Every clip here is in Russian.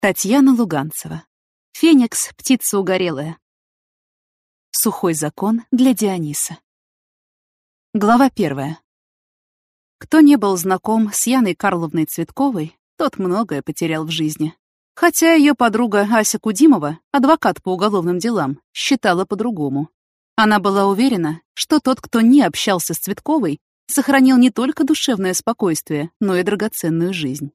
Татьяна Луганцева. Феникс — птица угорелая. Сухой закон для Диониса. Глава первая. Кто не был знаком с Яной Карловной Цветковой, тот многое потерял в жизни. Хотя ее подруга Ася Кудимова, адвокат по уголовным делам, считала по-другому. Она была уверена, что тот, кто не общался с Цветковой, сохранил не только душевное спокойствие, но и драгоценную жизнь.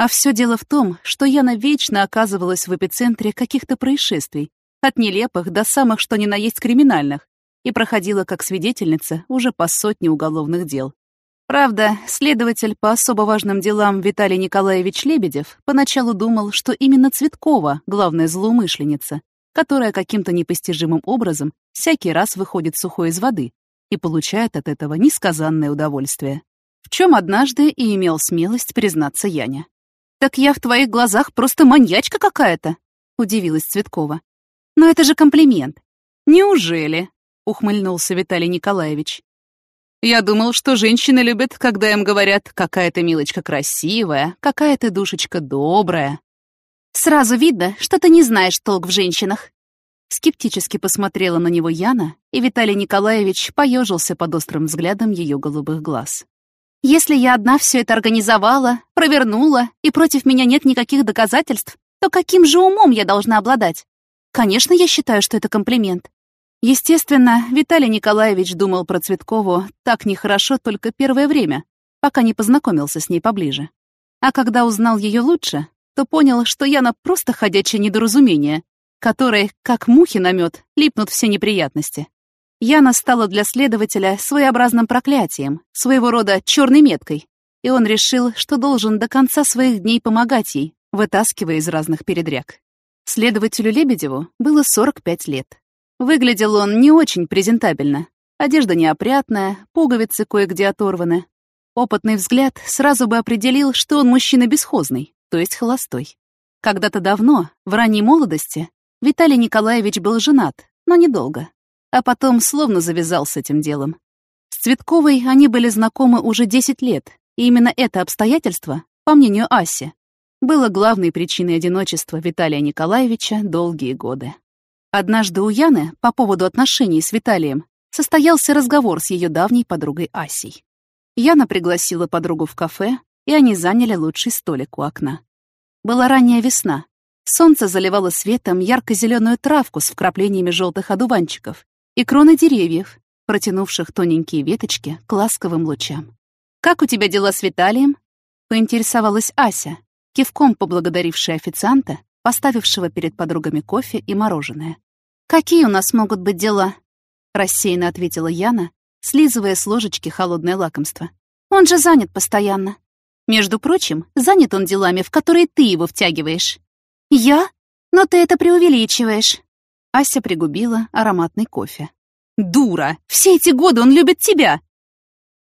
А все дело в том, что Яна вечно оказывалась в эпицентре каких-то происшествий, от нелепых до самых что ни на есть криминальных, и проходила как свидетельница уже по сотне уголовных дел. Правда, следователь по особо важным делам Виталий Николаевич Лебедев поначалу думал, что именно Цветкова — главная злоумышленница, которая каким-то непостижимым образом всякий раз выходит сухой из воды и получает от этого несказанное удовольствие. В чем однажды и имел смелость признаться Яня. «Так я в твоих глазах просто маньячка какая-то», — удивилась Цветкова. «Но это же комплимент». «Неужели?» — ухмыльнулся Виталий Николаевич. «Я думал, что женщины любят, когда им говорят, какая ты милочка красивая, какая ты душечка добрая». «Сразу видно, что ты не знаешь толк в женщинах». Скептически посмотрела на него Яна, и Виталий Николаевич поежился под острым взглядом ее голубых глаз. Если я одна все это организовала, провернула, и против меня нет никаких доказательств, то каким же умом я должна обладать? Конечно, я считаю, что это комплимент. Естественно, Виталий Николаевич думал про Цветкову так нехорошо только первое время, пока не познакомился с ней поближе. А когда узнал ее лучше, то понял, что Яна просто ходячее недоразумение, которой, как мухи на мед, липнут все неприятности. Яна стала для следователя своеобразным проклятием, своего рода черной меткой, и он решил, что должен до конца своих дней помогать ей, вытаскивая из разных передряг. Следователю Лебедеву было 45 лет. Выглядел он не очень презентабельно. Одежда неопрятная, пуговицы кое-где оторваны. Опытный взгляд сразу бы определил, что он мужчина бесхозный, то есть холостой. Когда-то давно, в ранней молодости, Виталий Николаевич был женат, но недолго а потом словно завязал с этим делом. С Цветковой они были знакомы уже 10 лет, и именно это обстоятельство, по мнению Аси, было главной причиной одиночества Виталия Николаевича долгие годы. Однажды у Яны по поводу отношений с Виталием состоялся разговор с ее давней подругой Асей. Яна пригласила подругу в кафе, и они заняли лучший столик у окна. Была ранняя весна. Солнце заливало светом ярко-зеленую травку с вкраплениями желтых одуванчиков, и кроны деревьев, протянувших тоненькие веточки к ласковым лучам. «Как у тебя дела с Виталием?» — поинтересовалась Ася, кивком поблагодарившая официанта, поставившего перед подругами кофе и мороженое. «Какие у нас могут быть дела?» — рассеянно ответила Яна, слизывая с ложечки холодное лакомство. «Он же занят постоянно. Между прочим, занят он делами, в которые ты его втягиваешь». «Я? Но ты это преувеличиваешь». Ася пригубила ароматный кофе. «Дура! Все эти годы он любит тебя!»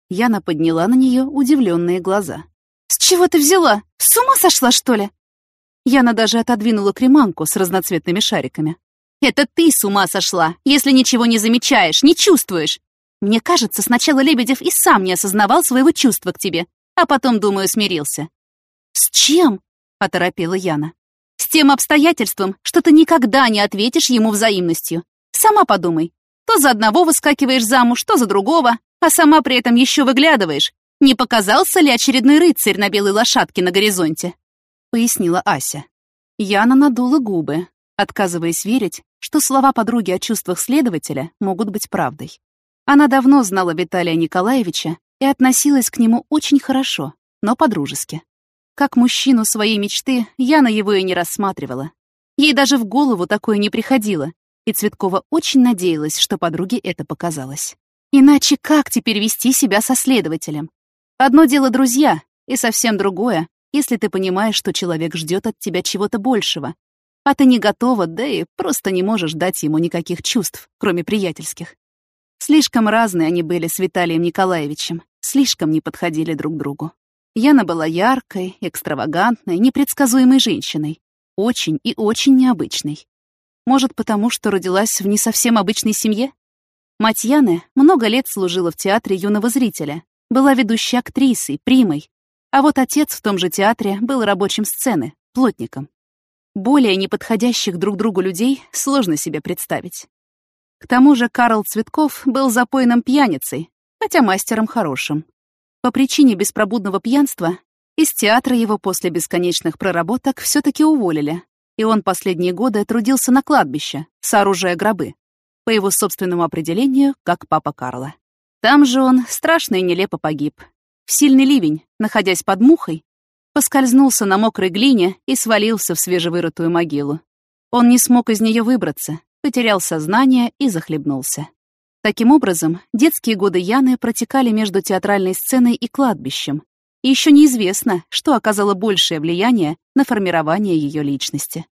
Яна подняла на нее удивленные глаза. «С чего ты взяла? С ума сошла, что ли?» Яна даже отодвинула креманку с разноцветными шариками. «Это ты с ума сошла, если ничего не замечаешь, не чувствуешь. Мне кажется, сначала Лебедев и сам не осознавал своего чувства к тебе, а потом, думаю, смирился». «С чем?» — оторопела Яна тем обстоятельством, что ты никогда не ответишь ему взаимностью. Сама подумай. То за одного выскакиваешь замуж, то за другого, а сама при этом еще выглядываешь. Не показался ли очередной рыцарь на белой лошадке на горизонте? Пояснила Ася. Яна надула губы, отказываясь верить, что слова подруги о чувствах следователя могут быть правдой. Она давно знала Виталия Николаевича и относилась к нему очень хорошо, но по-дружески. Как мужчину своей мечты Яна его и не рассматривала. Ей даже в голову такое не приходило, и Цветкова очень надеялась, что подруге это показалось. Иначе как теперь вести себя со следователем? Одно дело друзья, и совсем другое, если ты понимаешь, что человек ждет от тебя чего-то большего, а ты не готова, да и просто не можешь дать ему никаких чувств, кроме приятельских. Слишком разные они были с Виталием Николаевичем, слишком не подходили друг другу. Яна была яркой, экстравагантной, непредсказуемой женщиной. Очень и очень необычной. Может, потому что родилась в не совсем обычной семье? Мать Яны много лет служила в театре юного зрителя, была ведущей актрисой, примой. А вот отец в том же театре был рабочим сцены, плотником. Более неподходящих друг другу людей сложно себе представить. К тому же Карл Цветков был запойным пьяницей, хотя мастером хорошим. По причине беспробудного пьянства из театра его после бесконечных проработок все таки уволили, и он последние годы трудился на кладбище, сооружая гробы, по его собственному определению, как папа Карла. Там же он страшно и нелепо погиб. В сильный ливень, находясь под мухой, поскользнулся на мокрой глине и свалился в свежевырытую могилу. Он не смог из нее выбраться, потерял сознание и захлебнулся. Таким образом, детские годы Яны протекали между театральной сценой и кладбищем. И еще неизвестно, что оказало большее влияние на формирование ее личности.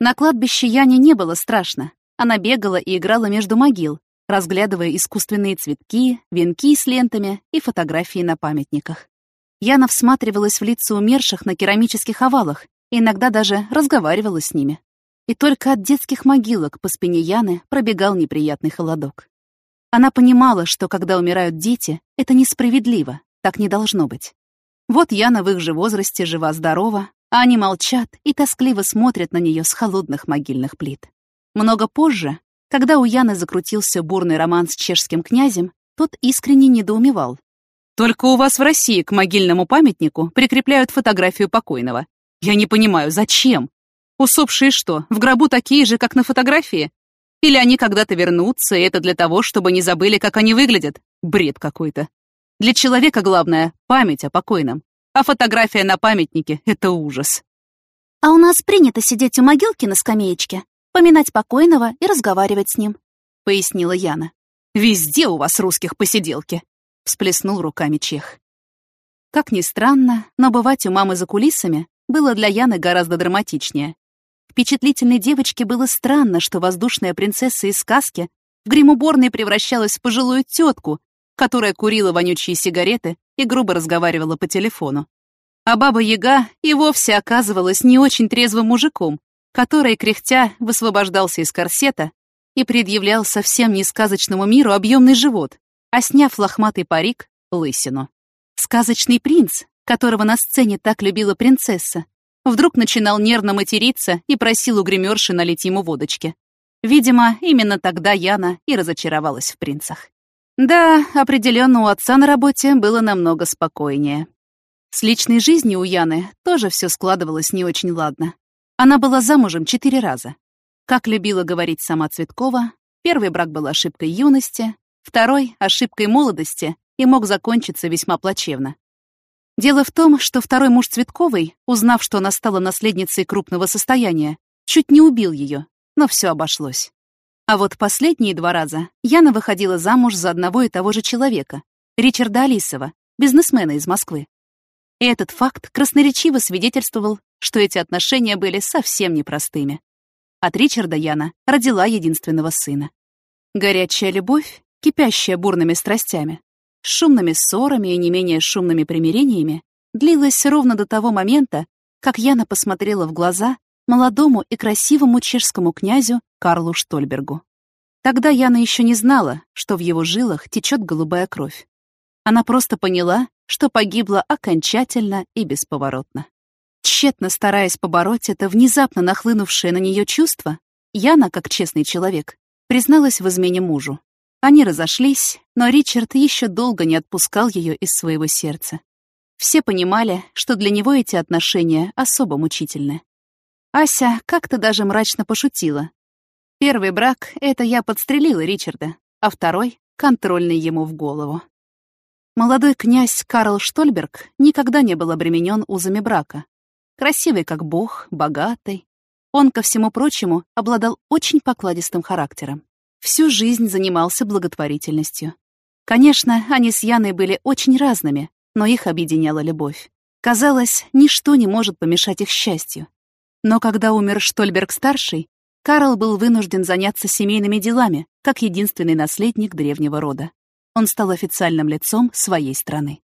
На кладбище Яне не было страшно. Она бегала и играла между могил, разглядывая искусственные цветки, венки с лентами и фотографии на памятниках. Яна всматривалась в лица умерших на керамических овалах и иногда даже разговаривала с ними. И только от детских могилок по спине Яны пробегал неприятный холодок. Она понимала, что когда умирают дети, это несправедливо, так не должно быть. Вот Яна в их же возрасте жива-здорова, а они молчат и тоскливо смотрят на нее с холодных могильных плит. Много позже, когда у Яны закрутился бурный роман с чешским князем, тот искренне недоумевал, только у вас в России к могильному памятнику прикрепляют фотографию покойного. Я не понимаю, зачем? Усопшие что, в гробу такие же, как на фотографии? Или они когда-то вернутся, и это для того, чтобы не забыли, как они выглядят? Бред какой-то. Для человека главное — память о покойном. А фотография на памятнике — это ужас. А у нас принято сидеть у могилки на скамеечке, поминать покойного и разговаривать с ним, — пояснила Яна. Везде у вас русских посиделки. — всплеснул руками Чех. Как ни странно, но бывать у мамы за кулисами было для Яны гораздо драматичнее. Впечатлительной девочке было странно, что воздушная принцесса из сказки в гримуборной превращалась в пожилую тетку, которая курила вонючие сигареты и грубо разговаривала по телефону. А баба-яга и вовсе оказывалась не очень трезвым мужиком, который, кряхтя, высвобождался из корсета и предъявлял совсем не сказочному миру объемный живот, а сняв лохматый парик, лысину. Сказочный принц, которого на сцене так любила принцесса, вдруг начинал нервно материться и просил у гримерши налить ему водочки. Видимо, именно тогда Яна и разочаровалась в принцах. Да, определенно у отца на работе было намного спокойнее. С личной жизнью у Яны тоже все складывалось не очень ладно. Она была замужем четыре раза. Как любила говорить сама Цветкова, первый брак был ошибкой юности, Второй — ошибкой молодости и мог закончиться весьма плачевно. Дело в том, что второй муж Цветковой, узнав, что она стала наследницей крупного состояния, чуть не убил ее, но все обошлось. А вот последние два раза Яна выходила замуж за одного и того же человека, Ричарда Алисова, бизнесмена из Москвы. И этот факт красноречиво свидетельствовал, что эти отношения были совсем непростыми. От Ричарда Яна родила единственного сына. Горячая любовь кипящая бурными страстями, шумными ссорами и не менее шумными примирениями, длилась ровно до того момента, как Яна посмотрела в глаза молодому и красивому чешскому князю Карлу Штольбергу. Тогда Яна еще не знала, что в его жилах течет голубая кровь. Она просто поняла, что погибла окончательно и бесповоротно. Тщетно стараясь побороть это внезапно нахлынувшее на нее чувство, Яна, как честный человек, призналась в измене мужу. Они разошлись, но Ричард еще долго не отпускал ее из своего сердца. Все понимали, что для него эти отношения особо мучительны. Ася как-то даже мрачно пошутила. Первый брак — это я подстрелила Ричарда, а второй — контрольный ему в голову. Молодой князь Карл Штольберг никогда не был обременен узами брака. Красивый как бог, богатый. Он, ко всему прочему, обладал очень покладистым характером всю жизнь занимался благотворительностью. Конечно, они с Яной были очень разными, но их объединяла любовь. Казалось, ничто не может помешать их счастью. Но когда умер Штольберг-старший, Карл был вынужден заняться семейными делами, как единственный наследник древнего рода. Он стал официальным лицом своей страны.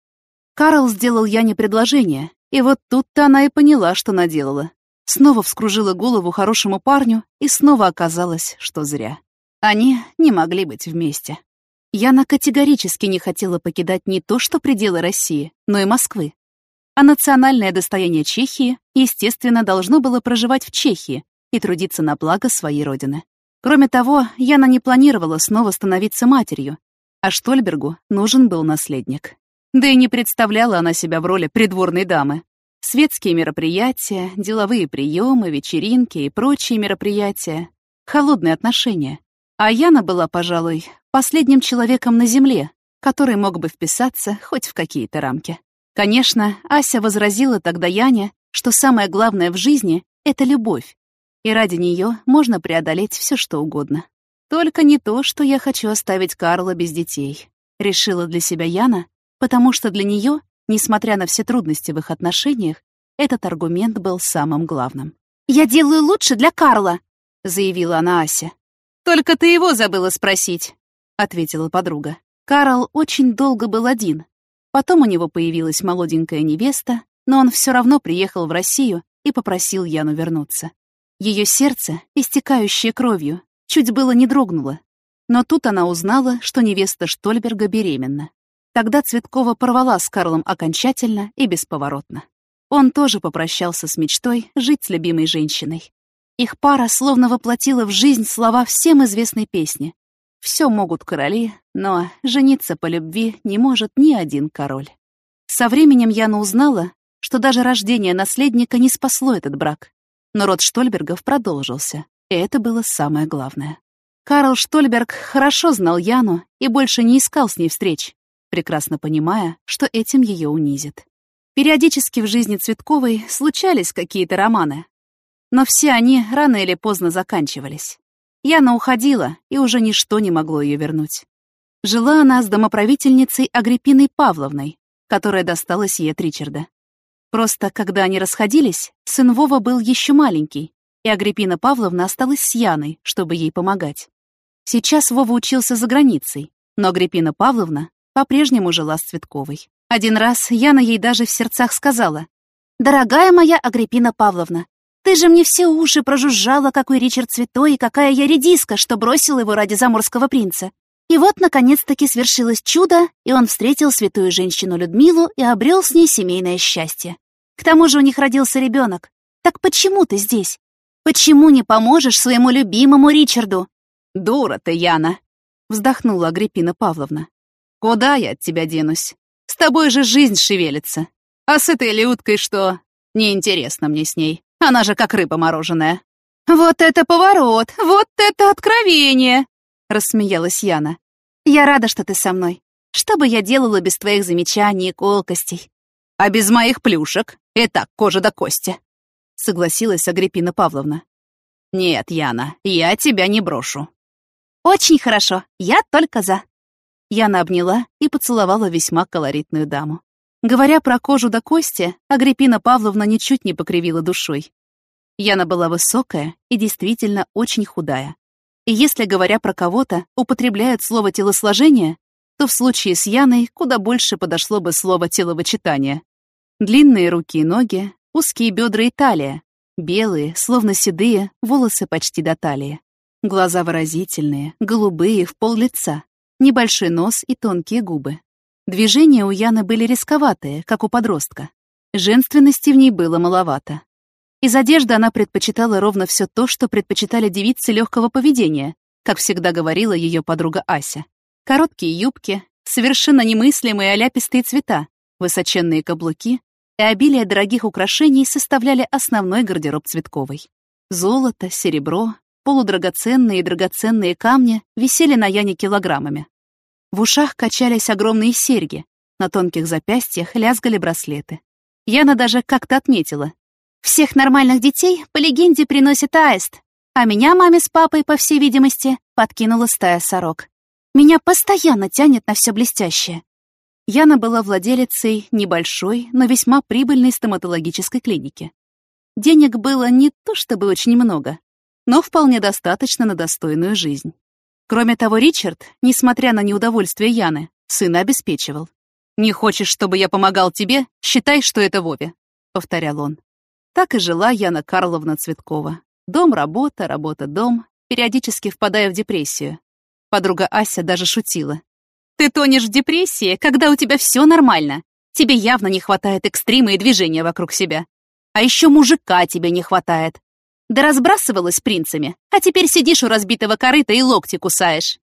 Карл сделал Яне предложение, и вот тут-то она и поняла, что наделала. Снова вскружила голову хорошему парню, и снова оказалось, что зря. Они не могли быть вместе. Яна категорически не хотела покидать не то что пределы России, но и Москвы. А национальное достояние Чехии, естественно, должно было проживать в Чехии и трудиться на благо своей родины. Кроме того, Яна не планировала снова становиться матерью, а Штольбергу нужен был наследник. Да и не представляла она себя в роли придворной дамы. Светские мероприятия, деловые приемы, вечеринки и прочие мероприятия. Холодные отношения. А Яна была, пожалуй, последним человеком на Земле, который мог бы вписаться хоть в какие-то рамки. Конечно, Ася возразила тогда Яне, что самое главное в жизни — это любовь, и ради нее можно преодолеть все что угодно. Только не то, что я хочу оставить Карла без детей, решила для себя Яна, потому что для нее, несмотря на все трудности в их отношениях, этот аргумент был самым главным. «Я делаю лучше для Карла», — заявила она Ася. «Только ты его забыла спросить», — ответила подруга. Карл очень долго был один. Потом у него появилась молоденькая невеста, но он все равно приехал в Россию и попросил Яну вернуться. Ее сердце, истекающее кровью, чуть было не дрогнуло. Но тут она узнала, что невеста Штольберга беременна. Тогда Цветкова порвала с Карлом окончательно и бесповоротно. Он тоже попрощался с мечтой жить с любимой женщиной. Их пара словно воплотила в жизнь слова всем известной песни. «Все могут короли, но жениться по любви не может ни один король». Со временем Яна узнала, что даже рождение наследника не спасло этот брак. Но род Штольбергов продолжился, и это было самое главное. Карл Штольберг хорошо знал Яну и больше не искал с ней встреч прекрасно понимая, что этим ее унизит. Периодически в жизни Цветковой случались какие-то романы, но все они рано или поздно заканчивались. Яна уходила, и уже ничто не могло ее вернуть. Жила она с домоправительницей Агриппиной Павловной, которая досталась ей от Ричарда. Просто, когда они расходились, сын Вова был еще маленький, и Агриппина Павловна осталась с Яной, чтобы ей помогать. Сейчас Вова учился за границей, но Агриппина Павловна по-прежнему жила с Цветковой. Один раз Яна ей даже в сердцах сказала, «Дорогая моя Агриппина Павловна, ты же мне все уши прожужжала, какой Ричард Цветой и какая я редиска, что бросила его ради заморского принца. И вот, наконец-таки, свершилось чудо, и он встретил святую женщину Людмилу и обрел с ней семейное счастье. К тому же у них родился ребенок. Так почему ты здесь? Почему не поможешь своему любимому Ричарду?» «Дура ты, Яна!» — вздохнула Агриппина Павловна. Куда я от тебя денусь? С тобой же жизнь шевелится. А с этой Людкой что? Неинтересно мне с ней. Она же как рыба мороженая. Вот это поворот! Вот это откровение! Рассмеялась Яна. Я рада, что ты со мной. Что бы я делала без твоих замечаний и колкостей? А без моих плюшек? И кожа до кости. Согласилась Агриппина Павловна. Нет, Яна, я тебя не брошу. Очень хорошо, я только за. Яна обняла и поцеловала весьма колоритную даму. Говоря про кожу до кости, Агриппина Павловна ничуть не покривила душой. Яна была высокая и действительно очень худая. И если, говоря про кого-то, употребляют слово «телосложение», то в случае с Яной куда больше подошло бы слово «теловочитание». Длинные руки и ноги, узкие бедра и талия, белые, словно седые, волосы почти до талии. Глаза выразительные, голубые, в пол лица, небольшой нос и тонкие губы. Движения у Яны были рисковатые, как у подростка. Женственности в ней было маловато. Из одежды она предпочитала ровно все то, что предпочитали девицы легкого поведения, как всегда говорила ее подруга Ася. Короткие юбки, совершенно немыслимые оляпистые цвета, высоченные каблуки и обилие дорогих украшений составляли основной гардероб Цветковой. Золото, серебро, Полудрагоценные и драгоценные камни висели на Яне килограммами. В ушах качались огромные серьги, на тонких запястьях лязгали браслеты. Яна даже как-то отметила. «Всех нормальных детей, по легенде, приносит аист, а меня маме с папой, по всей видимости, подкинула стая сорок. Меня постоянно тянет на все блестящее». Яна была владелицей небольшой, но весьма прибыльной стоматологической клиники. Денег было не то чтобы очень много, но вполне достаточно на достойную жизнь. Кроме того, Ричард, несмотря на неудовольствие Яны, сына обеспечивал. «Не хочешь, чтобы я помогал тебе? Считай, что это Вове», — повторял он. Так и жила Яна Карловна Цветкова. Дом, работа, работа, дом, периодически впадая в депрессию. Подруга Ася даже шутила. «Ты тонешь в депрессии, когда у тебя все нормально. Тебе явно не хватает экстрима и движения вокруг себя. А еще мужика тебе не хватает. Да разбрасывалась принцами, а теперь сидишь у разбитого корыта и локти кусаешь.